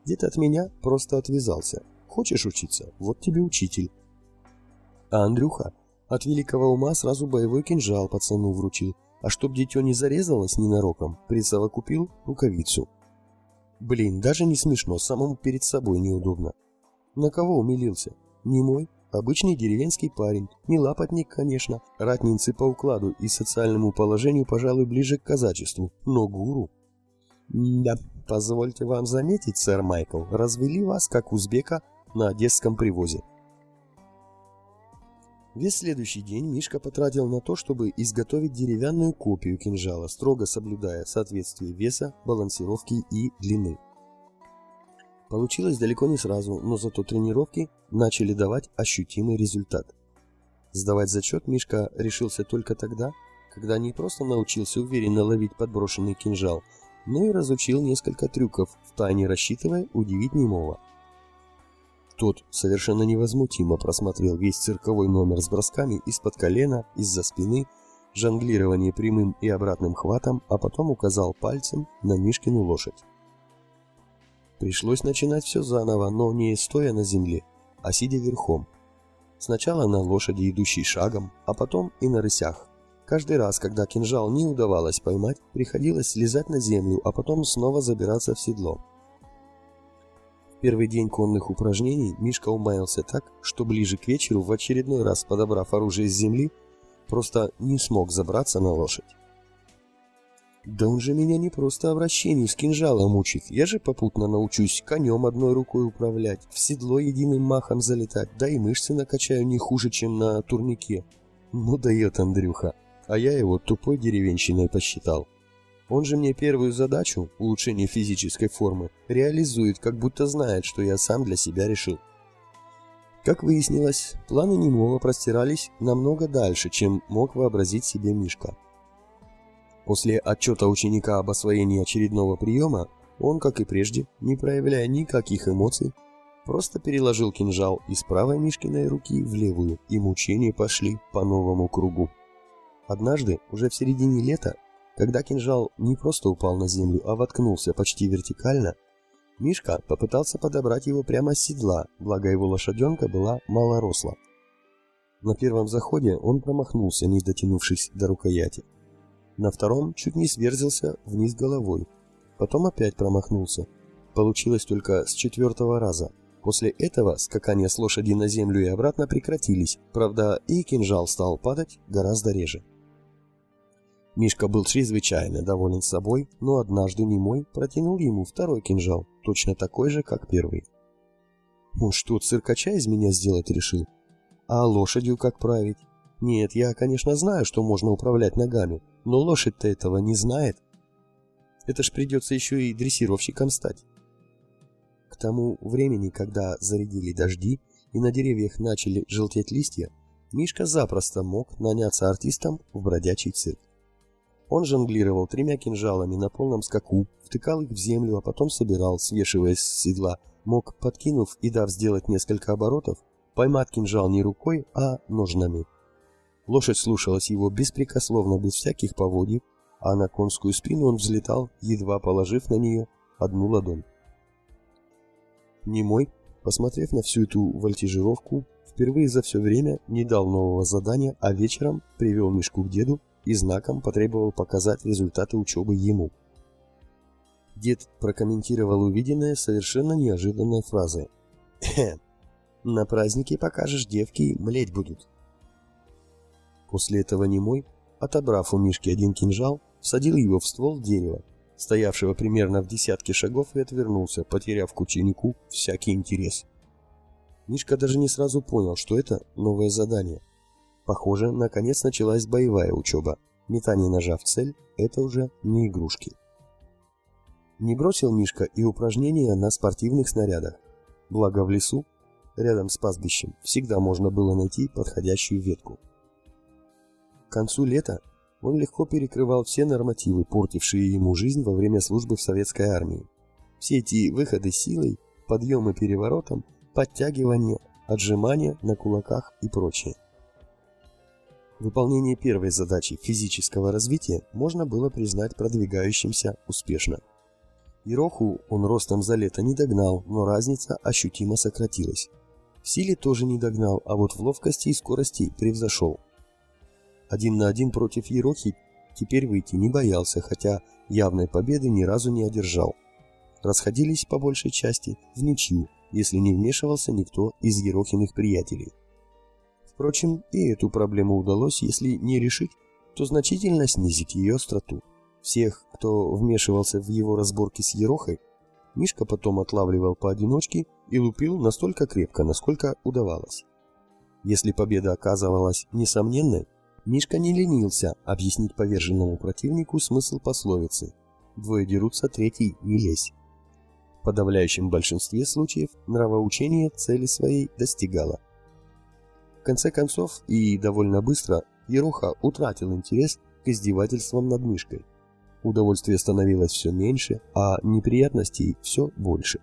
Дед от меня просто отвязался. Хочешь учиться? Вот тебе учитель. А Андрюха от великого ума сразу боевой кинжал пацану вручил – а чтоб дитё не зарезалось ненароком, присовокупил рукавицу. Блин, даже не смешно, самому перед собой неудобно. На кого умилился? Не мой, обычный деревенский парень, не лапотник, конечно, ратницы по укладу и социальному положению, пожалуй, ближе к казачеству, но гуру. Да, позвольте вам заметить, сэр Майкл, развели вас, как узбека, на одесском привозе. Весь следующий день Мишка потратил на то, чтобы изготовить деревянную копию кинжала, строго соблюдая соответствие веса, балансировки и длины. Получилось далеко не сразу, но зато тренировки начали давать ощутимый результат. Сдавать зачет Мишка решился только тогда, когда не просто научился уверенно ловить подброшенный кинжал, но и разучил несколько трюков, втайне рассчитывая удивить немого. Тот совершенно невозмутимо просмотрел весь цирковой номер с бросками из-под колена, из-за спины, жонглирование прямым и обратным хватом, а потом указал пальцем на Мишкину лошадь. Пришлось начинать все заново, но не стоя на земле, а сидя верхом. Сначала на лошади, идущей шагом, а потом и на рысях. Каждый раз, когда кинжал не удавалось поймать, приходилось слезать на землю, а потом снова забираться в седло. Первый день конных упражнений Мишка умаялся так, что ближе к вечеру, в очередной раз подобрав оружие с земли, просто не смог забраться на лошадь. Да он же меня не просто обращению с кинжалом учит, я же попутно научусь конем одной рукой управлять, в седло единым махом залетать, да и мышцы накачаю не хуже, чем на турнике. Ну дает Андрюха, а я его тупой деревенщиной посчитал. Он же мне первую задачу, улучшение физической формы, реализует, как будто знает, что я сам для себя решил. Как выяснилось, планы Немова простирались намного дальше, чем мог вообразить себе Мишка. После отчета ученика об освоении очередного приема, он, как и прежде, не проявляя никаких эмоций, просто переложил кинжал из правой Мишкиной руки в левую, и мучения пошли по новому кругу. Однажды, уже в середине лета, когда кинжал не просто упал на землю, а воткнулся почти вертикально, Мишка попытался подобрать его прямо с седла, благо его лошаденка была малоросла. На первом заходе он промахнулся, не дотянувшись до рукояти. На втором чуть не сверзился вниз головой. Потом опять промахнулся. Получилось только с четвертого раза. После этого скакания с лошади на землю и обратно прекратились, правда и кинжал стал падать гораздо реже. Мишка был чрезвычайно доволен собой, но однажды немой протянул ему второй кинжал, точно такой же, как первый. Он что, циркача из меня сделать решил? А лошадью как править? Нет, я, конечно, знаю, что можно управлять ногами, но лошадь-то этого не знает. Это ж придется еще и дрессировщиком стать. К тому времени, когда зарядили дожди и на деревьях начали желтеть листья, Мишка запросто мог наняться артистом в бродячий цирк. Он жонглировал тремя кинжалами на полном скаку, втыкал их в землю, а потом собирал, свешиваясь с седла. Мог, подкинув и дав сделать несколько оборотов, поймать кинжал не рукой, а ножнами. Лошадь слушалась его беспрекословно, без всяких поводьев, а на конскую спину он взлетал, едва положив на нее одну ладонь. Немой, посмотрев на всю эту вольтижировку, впервые за все время не дал нового задания, а вечером привел Мишку к деду и знаком потребовал показать результаты учебы ему. Дед прокомментировал увиденное совершенно неожиданной фразой. «Хе, на празднике покажешь девки, млеть будут». После этого немой, отобрав у Мишки один кинжал, садил его в ствол дерева, стоявшего примерно в десятке шагов, и отвернулся, потеряв к ученику всякий интерес. Мишка даже не сразу понял, что это новое задание – Похоже, наконец началась боевая учеба. Метание ножа в цель – это уже не игрушки. Не бросил Мишка и упражнения на спортивных снарядах. Благо в лесу, рядом с пастбищем, всегда можно было найти подходящую ветку. К концу лета он легко перекрывал все нормативы, портившие ему жизнь во время службы в советской армии. Все эти выходы силой, подъемы переворотом, подтягивания, отжимания на кулаках и прочее. Выполнение первой задачи физического развития можно было признать продвигающимся успешно. Ироху он ростом за лето не догнал, но разница ощутимо сократилась. В силе тоже не догнал, а вот в ловкости и скорости превзошел. Один на один против Ерохи теперь выйти не боялся, хотя явной победы ни разу не одержал. Расходились по большей части в ничью, если не вмешивался никто из Ерохиных приятелей. Впрочем, и эту проблему удалось, если не решить, то значительно снизить ее остроту. Всех, кто вмешивался в его разборки с Ерохой, Мишка потом отлавливал поодиночке и лупил настолько крепко, насколько удавалось. Если победа оказывалась несомненной, Мишка не ленился объяснить поверженному противнику смысл пословицы «двое дерутся, третий не лезь». В подавляющем большинстве случаев нравоучение цели своей достигало – в конце концов, и довольно быстро, Ероха утратил интерес к издевательствам над Мишкой. Удовольствие становилось все меньше, а неприятностей все больше.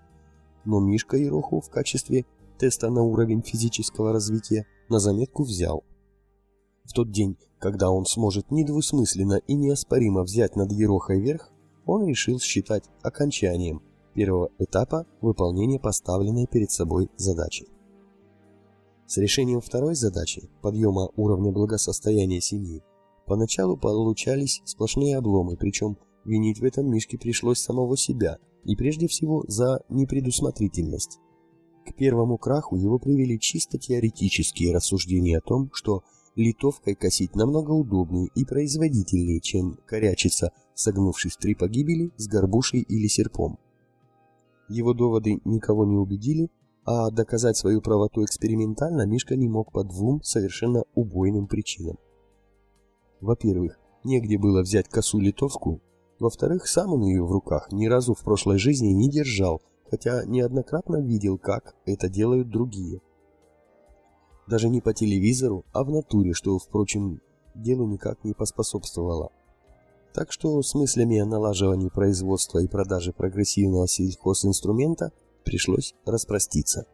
Но Мишка Ероху в качестве теста на уровень физического развития на заметку взял. В тот день, когда он сможет недвусмысленно и неоспоримо взять над Ерохой верх, он решил считать окончанием первого этапа выполнения поставленной перед собой задачи. С решением второй задачи, подъема уровня благосостояния семьи, поначалу получались сплошные обломы, причем винить в этом Мишке пришлось самого себя, и прежде всего за непредусмотрительность. К первому краху его привели чисто теоретические рассуждения о том, что литовкой косить намного удобнее и производительнее, чем корячиться, согнувшись в три погибели с горбушей или серпом. Его доводы никого не убедили, а доказать свою правоту экспериментально Мишка не мог по двум совершенно убойным причинам. Во-первых, негде было взять косу литовскую, Во-вторых, сам он ее в руках ни разу в прошлой жизни не держал, хотя неоднократно видел, как это делают другие. Даже не по телевизору, а в натуре, что, впрочем, делу никак не поспособствовало. Так что с мыслями о налаживании производства и продажи прогрессивного сельхозинструмента пришлось распроститься.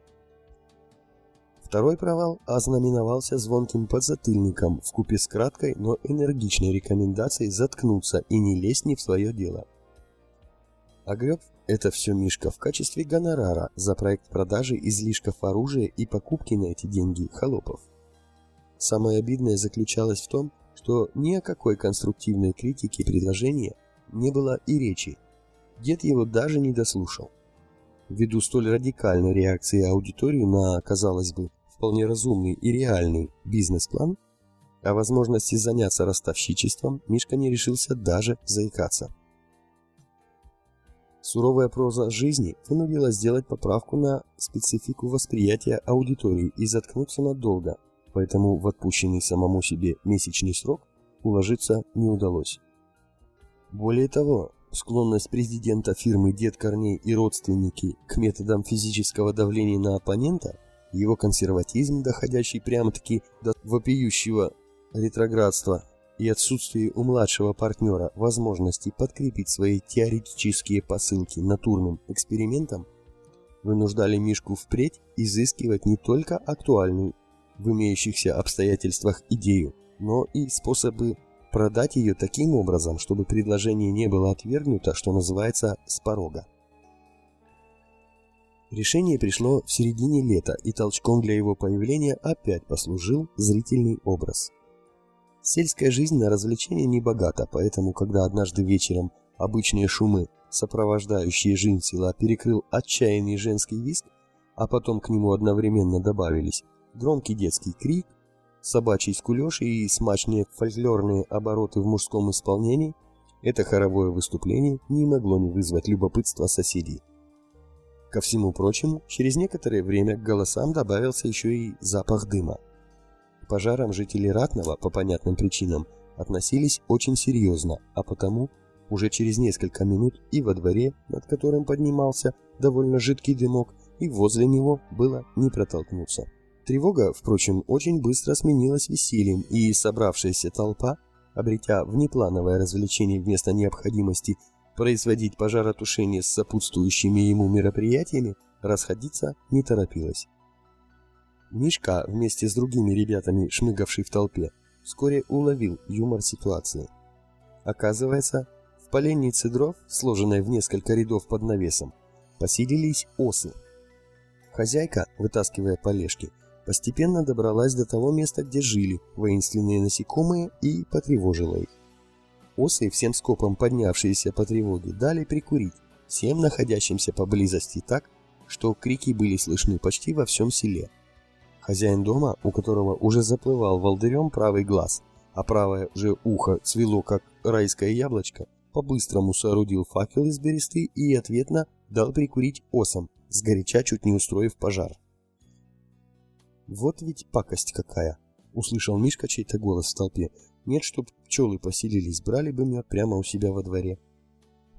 Второй провал ознаменовался звонким подзатыльником в купе с краткой, но энергичной рекомендацией заткнуться и не лезть не в свое дело. Огреб это все Мишка в качестве гонорара за проект продажи излишков оружия и покупки на эти деньги холопов. Самое обидное заключалось в том, что ни о какой конструктивной критике предложения не было и речи. Дед его даже не дослушал. Ввиду столь радикальной реакции аудитории на, казалось бы, вполне разумный и реальный бизнес-план, о возможности заняться ростовщичеством Мишка не решился даже заикаться. Суровая проза жизни вынудила сделать поправку на специфику восприятия аудитории и заткнуться надолго, поэтому в отпущенный самому себе месячный срок уложиться не удалось. Более того, склонность президента фирмы Дед Корней и родственники к методам физического давления на оппонента, его консерватизм, доходящий прямо-таки до вопиющего ретроградства, и отсутствие у младшего партнера возможности подкрепить свои теоретические посылки натурным экспериментом, вынуждали Мишку впредь изыскивать не только актуальную в имеющихся обстоятельствах идею, но и способы продать ее таким образом, чтобы предложение не было отвергнуто, что называется, с порога. Решение пришло в середине лета, и толчком для его появления опять послужил зрительный образ. Сельская жизнь на развлечения не богата, поэтому, когда однажды вечером обычные шумы, сопровождающие жизнь села, перекрыл отчаянный женский визг, а потом к нему одновременно добавились громкий детский крик, собачий скулеж и смачные фольклорные обороты в мужском исполнении, это хоровое выступление не могло не вызвать любопытства соседей. Ко всему прочему, через некоторое время к голосам добавился еще и запах дыма. К пожарам жители Ратного, по понятным причинам, относились очень серьезно, а потому уже через несколько минут и во дворе, над которым поднимался довольно жидкий дымок, и возле него было не протолкнуться. Тревога, впрочем, очень быстро сменилась весельем, и собравшаяся толпа, обретя внеплановое развлечение вместо необходимости производить пожаротушение с сопутствующими ему мероприятиями, расходиться не торопилась. Мишка, вместе с другими ребятами, шмыгавший в толпе, вскоре уловил юмор ситуации. Оказывается, в поленнице дров, сложенной в несколько рядов под навесом, поселились осы. Хозяйка, вытаскивая полежки, постепенно добралась до того места, где жили воинственные насекомые и потревожила их. Осы, всем скопом поднявшиеся по тревоге, дали прикурить всем находящимся поблизости так, что крики были слышны почти во всем селе. Хозяин дома, у которого уже заплывал волдырем правый глаз, а правое же ухо цвело, как райское яблочко, по-быстрому соорудил факел из бересты и ответно дал прикурить осам, сгоряча чуть не устроив пожар. «Вот ведь пакость какая!» — услышал Мишка чей-то голос в толпе. «Нет, чтоб пчелы поселились, брали бы мед прямо у себя во дворе».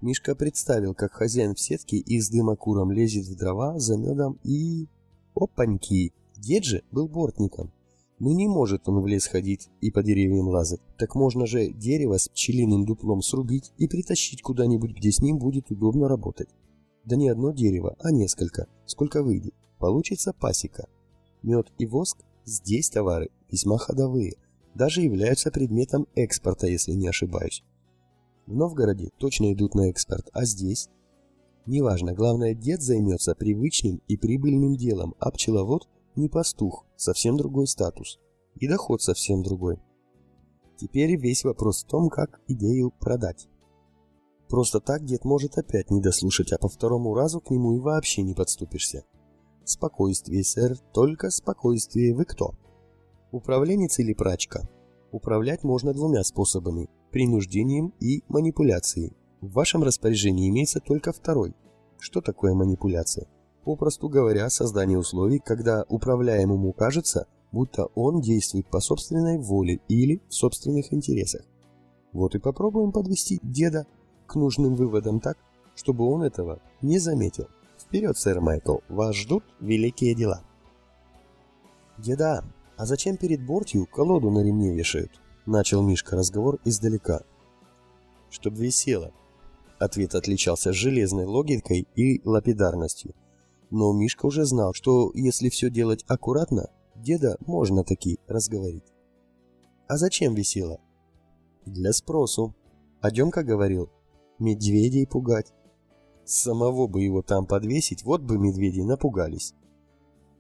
Мишка представил, как хозяин в сетке и с дымокуром лезет в дрова за медом и... Опаньки! Дед же был бортником. Ну не может он в лес ходить и по деревьям лазать. Так можно же дерево с пчелиным дуплом срубить и притащить куда-нибудь, где с ним будет удобно работать. Да не одно дерево, а несколько, сколько выйдет. Получится пасека. Мед и воск здесь товары весьма ходовые, даже являются предметом экспорта, если не ошибаюсь. В Новгороде точно идут на экспорт, а здесь? Неважно, главное, дед займется привычным и прибыльным делом, а пчеловод не пастух, совсем другой статус. И доход совсем другой. Теперь весь вопрос в том, как идею продать. Просто так дед может опять не дослушать, а по второму разу к нему и вообще не подступишься. Спокойствие, сэр, только спокойствие. Вы кто? Управленец или прачка? Управлять можно двумя способами – принуждением и манипуляцией. В вашем распоряжении имеется только второй. Что такое манипуляция? Попросту говоря, создание условий, когда управляемому кажется, будто он действует по собственной воле или в собственных интересах. Вот и попробуем подвести деда. к нужным выводам так, чтобы он этого не заметил. Вперед, сэр Майкл, вас ждут великие дела. Деда, а зачем перед бортью колоду на ремне вешают? Начал Мишка разговор издалека. Чтоб висело. Ответ отличался железной логикой и лапидарностью. Но Мишка уже знал, что если все делать аккуратно, деда можно таки разговорить. А зачем висело? Для спросу. А Демка говорил, медведей пугать. Самого бы его там подвесить, вот бы медведи напугались.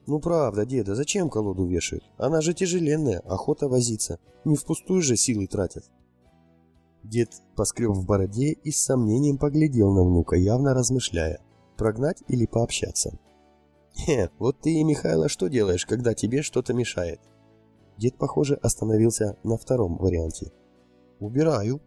Ну правда, деда, зачем колоду вешают? Она же тяжеленная, охота возиться. Не впустую же силы тратят. Дед поскреб в бороде и с сомнением поглядел на внука, явно размышляя, прогнать или пообщаться. «Хе, вот ты, Михайло, что делаешь, когда тебе что-то мешает?» Дед, похоже, остановился на втором варианте. «Убираю.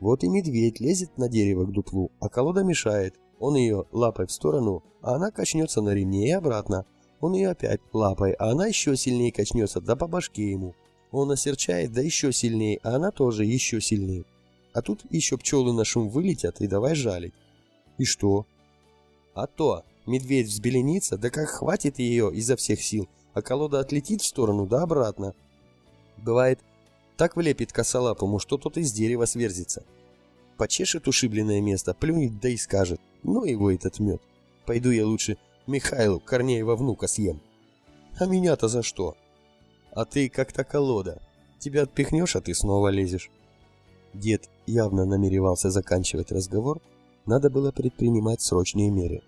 Вот и медведь лезет на дерево к дуплу, а колода мешает. Он ее лапой в сторону, а она качнется на ремне и обратно. Он ее опять лапой, а она еще сильнее качнется, да по башке ему. Он осерчает, да еще сильнее, а она тоже еще сильнее. А тут еще пчелы на шум вылетят и давай жалить. И что? А то, медведь взбеленится, да как хватит ее изо всех сил, а колода отлетит в сторону да обратно. Бывает, так влепит косолапому, что тот из дерева сверзится. Почешет ушибленное место, плюнет да и скажет, ну его этот мед. Пойду я лучше Михайлу Корнеева внука съем. А меня-то за что? А ты как-то колода. Тебя отпихнешь, а ты снова лезешь. Дед явно намеревался заканчивать разговор, надо было предпринимать срочные меры.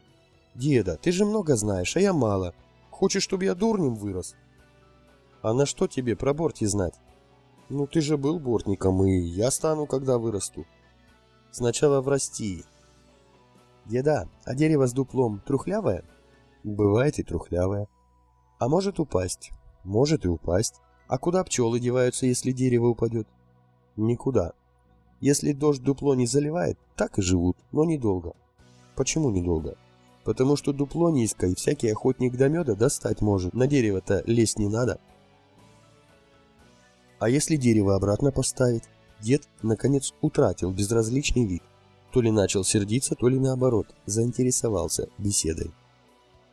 «Деда, ты же много знаешь, а я мало. Хочешь, чтобы я дурнем вырос?» «А на что тебе про борти знать?» «Ну, ты же был бортником, и я стану, когда вырасту». «Сначала врасти». «Деда, а дерево с дуплом трухлявое?» «Бывает и трухлявое». «А может упасть?» «Может и упасть. А куда пчелы деваются, если дерево упадет?» «Никуда. Если дождь дупло не заливает, так и живут, но недолго. Почему недолго? Потому что дупло низко, и всякий охотник до меда достать может. На дерево-то лезть не надо. А если дерево обратно поставить? Дед, наконец, утратил безразличный вид. То ли начал сердиться, то ли наоборот, заинтересовался беседой.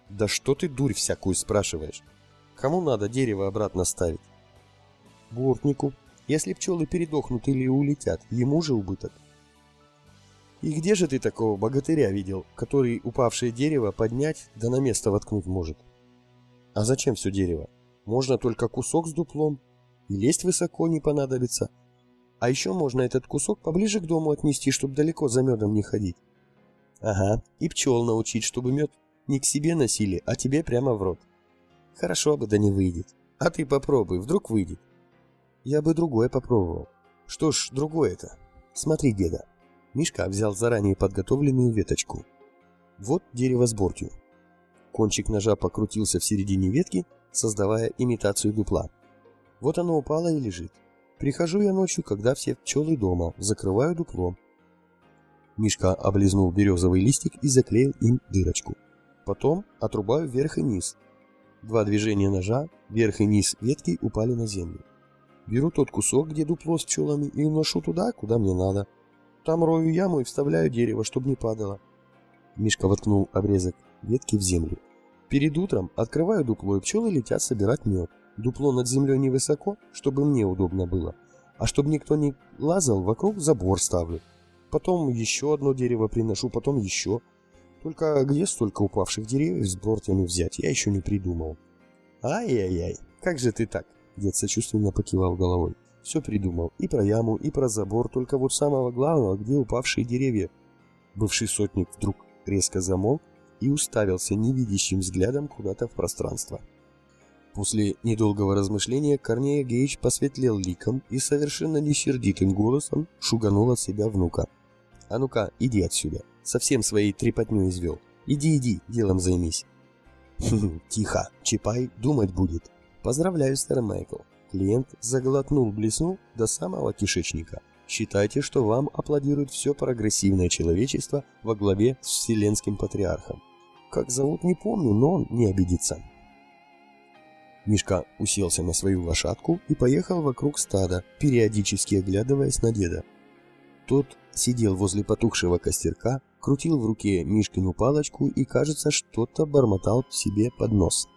«Да что ты дурь всякую спрашиваешь? Кому надо дерево обратно ставить?» «Бортнику», если пчелы передохнут или улетят, ему же убыток. И где же ты такого богатыря видел, который упавшее дерево поднять да на место воткнуть может? А зачем все дерево? Можно только кусок с дуплом, и лезть высоко не понадобится. А еще можно этот кусок поближе к дому отнести, чтобы далеко за медом не ходить. Ага, и пчел научить, чтобы мед не к себе носили, а тебе прямо в рот. Хорошо бы, да не выйдет. А ты попробуй, вдруг выйдет. Я бы другое попробовал. Что ж, другое-то. Смотри, деда. Мишка взял заранее подготовленную веточку. Вот дерево с бортью. Кончик ножа покрутился в середине ветки, создавая имитацию дупла. Вот оно упало и лежит. Прихожу я ночью, когда все пчелы дома, закрываю дупло. Мишка облизнул березовый листик и заклеил им дырочку. Потом отрубаю вверх и низ. Два движения ножа, вверх и низ ветки упали на землю. Беру тот кусок, где дупло с пчелами, и уношу туда, куда мне надо. Там рою яму и вставляю дерево, чтобы не падало. Мишка воткнул обрезок ветки в землю. Перед утром открываю дупло, и пчелы летят собирать мед. Дупло над землей невысоко, чтобы мне удобно было. А чтобы никто не лазал, вокруг забор ставлю. Потом еще одно дерево приношу, потом еще. Только где столько упавших деревьев с бортами взять, я еще не придумал. Ай-яй-яй, как же ты так? Дед сочувственно покивал головой. Все придумал. И про яму, и про забор. Только вот самого главного, где упавшие деревья. Бывший сотник вдруг резко замолк и уставился невидящим взглядом куда-то в пространство. После недолгого размышления Корнея Геич посветлел ликом и совершенно несердитым голосом шуганул от себя внука. «А ну-ка, иди отсюда. Совсем своей трепотню извел. Иди, иди, делом займись». «Тихо, Чапай думать будет», Поздравляю, сэр Майкл. Клиент заглотнул блесну до самого кишечника. Считайте, что вам аплодирует все прогрессивное человечество во главе с Вселенским Патриархом. Как зовут, не помню, но он не обидится. Мишка уселся на свою лошадку и поехал вокруг стада, периодически оглядываясь на деда. Тот сидел возле потухшего костерка, крутил в руке Мишкину палочку и, кажется, что-то бормотал себе под нос.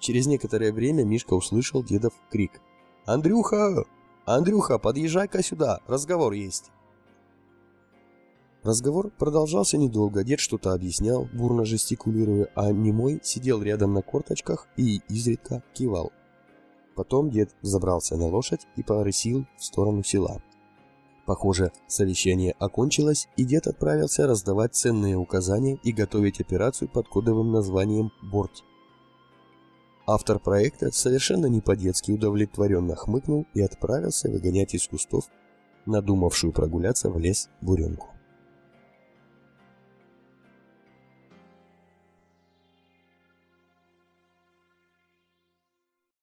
Через некоторое время Мишка услышал дедов крик. «Андрюха! Андрюха, подъезжай-ка сюда, разговор есть!» Разговор продолжался недолго, дед что-то объяснял, бурно жестикулируя, а немой сидел рядом на корточках и изредка кивал. Потом дед забрался на лошадь и порысил в сторону села. Похоже, совещание окончилось, и дед отправился раздавать ценные указания и готовить операцию под кодовым названием «Борт». Автор проекта совершенно не по-детски удовлетворенно хмыкнул и отправился выгонять из кустов надумавшую прогуляться в лес буренку.